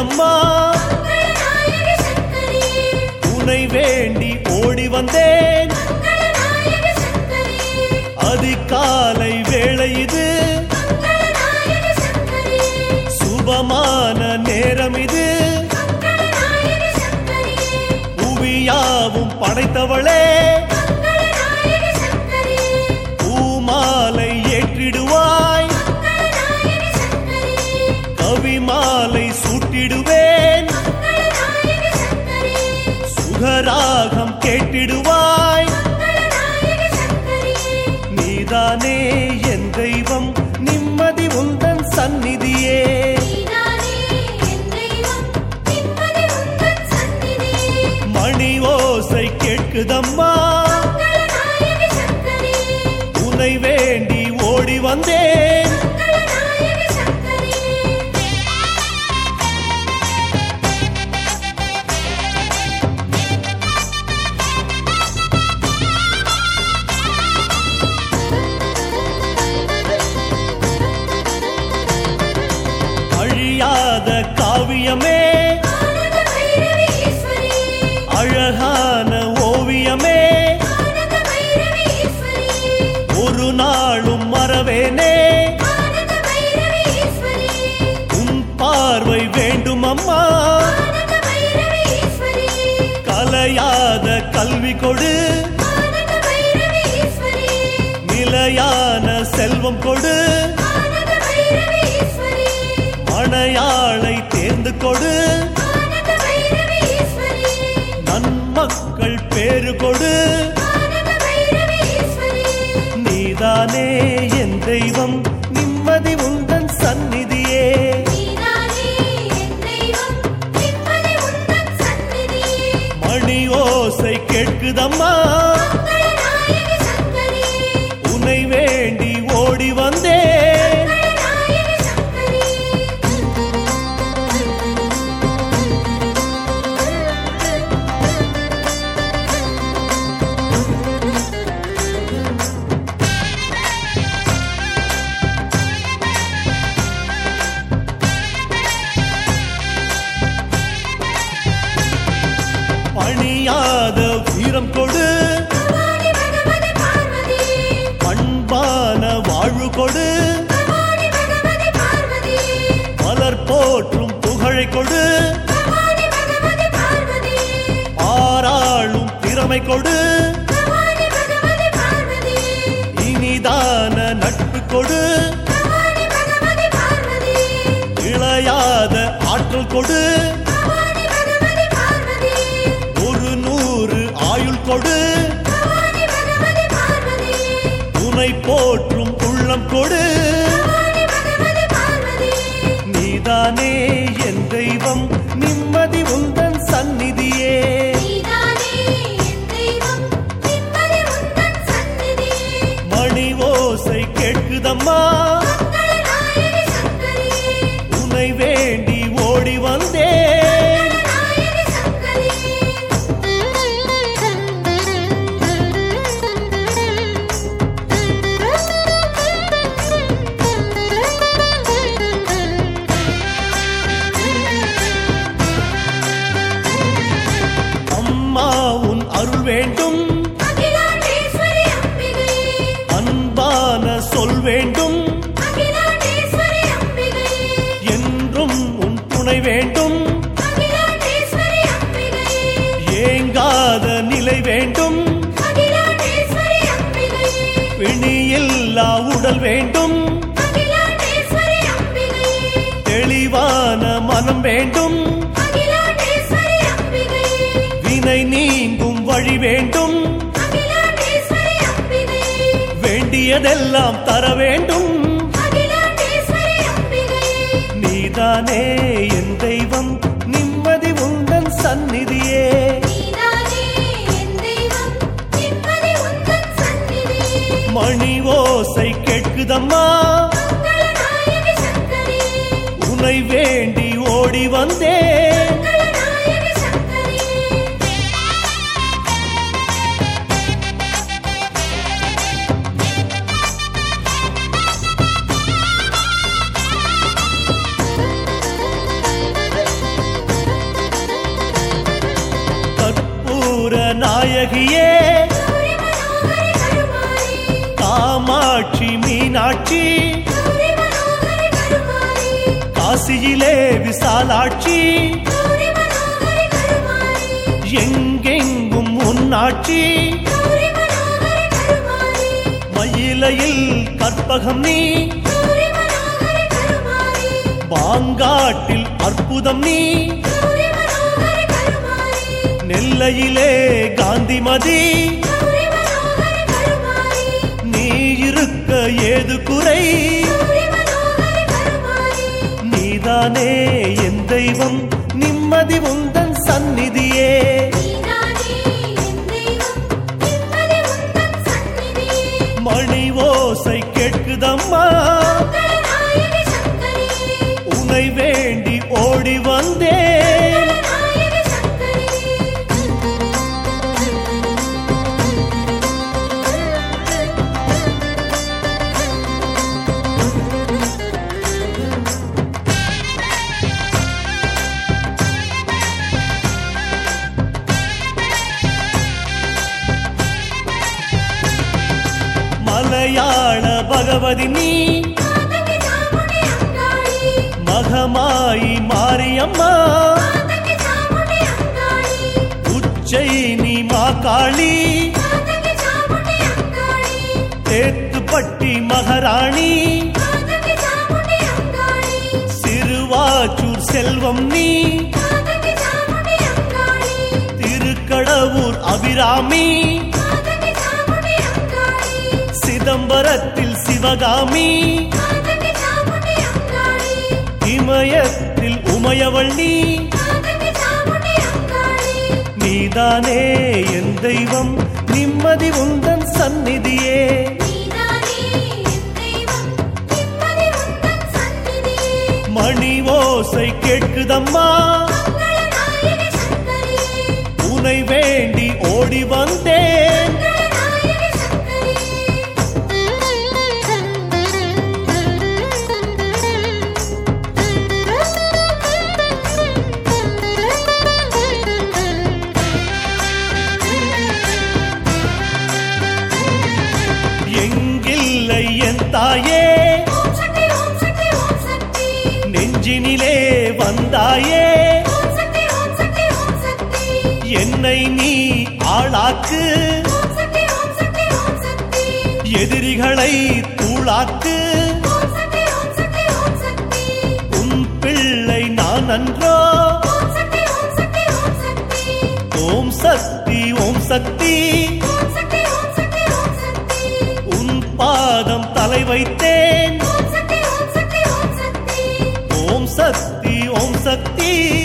அம்மா உனை வேண்டி ஓடி வந்தேன். அதிகாலை வேளை இது. சுபமான நேரம் இது. புவியாவும் படைத்தவளே. சங்கரியே சுகராகம் கேட்டிடுவாய். நீதானே என் தெய்வம் நிம்மதி உந்தன் சந்நிதியே. மணி ஓசை கேட்குதம்மா. உனை வேண்டி காவியமே. அழகான ஓவியமே. ஒரு நாளும் மறவேனே. உன் பார்வை வேண்டும் அம்மா கலையாத கல்வி கொடு. நிலையான செல்வம் கொடு. மணையாளை தேர்ந்து கொடு. நன்மக்கள் பேரு கொடு. நீதானே என் தெய்வம் நிம்மதி உந்தன் சந்நிதியே. மணி ஓசை கேட்குதம்மா. திறமை கொடு. இனிதான நட்பு கொடு. இளையாத ஆற்றல் கொடு. ஒரு நூறு ஆயுள் கொடு. உனை போற்றும் உள்ளம் கொடு. பிணியில்லா உடல் வேண்டும். தெளிவான மனம் வேண்டும். வினை நீங்கும் வழி வேண்டும். வேண்டியதெல்லாம் தர வேண்டும். நீதானே கீதம்மா உன்னை வேண்டி ஓடி வந்தேன் நாயகியே மீனாட்சி காசியிலே விசாலாட்சி. எங்கெங்கும் உன்னாட்சி. மயிலையில் கற்பகம் நீ. பாங்காட்டில் அற்புதம் நீ. நெல்லையிலே காந்திமதி. ஏது குறை? நீதானே என் தெய்வம் நிம்மதி உந்தன் சந்நிதியே. மணி ஓசை கேட்குதம்மா. உன்னை வேண்டி ஓடி வந்தேன். மலையாள பகவதி நீ. மகமாயி மாரியம்மா. உச்சை நீ மா காளி. தேத்துப்பட்டி மகாராணி. திருவாச்சூர் செல்வம் நீ. திருக்கடவுர் அபிராமி. திகம்பரத்தில் சிவகாமி. இமயத்தில் உமையவள் நீ நீதானே என் தெய்வம் நிம்மதி உந்தன் சந்நிதியே. மணி ஓசை கேட்குதம்மா. உனை வேண்டி ஓடி வந்தேன். என்னை நீ ஆளாக்கு. எதிரிகளை தூளாக்கு. உன் பிள்ளை நான் அன்றோ. ஓம் சக்தி ஓம் சக்தி. உன் பாதம் தலை வைத்தேன். ஓம் சக்தி ஓம் சக்தி.